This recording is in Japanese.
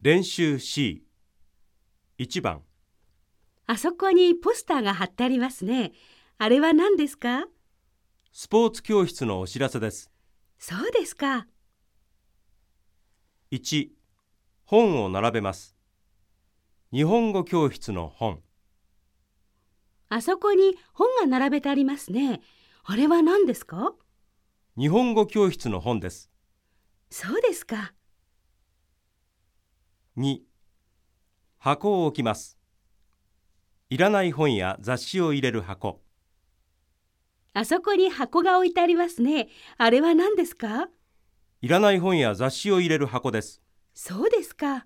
練習 C1 番あそこにポスターが貼ってありますね。あれは何ですか？スポーツ教室のお知らせですそうですか。1本を並べます日本語教室の本あそこに本が並べてありますね。あれは何ですか？日本語教室の本ですそうですか。2箱を置きますいらない本や雑誌を入れる箱あそこに箱が置いてありますね。あれは何ですか？いらない本や雑誌を入れる箱ですそうですか。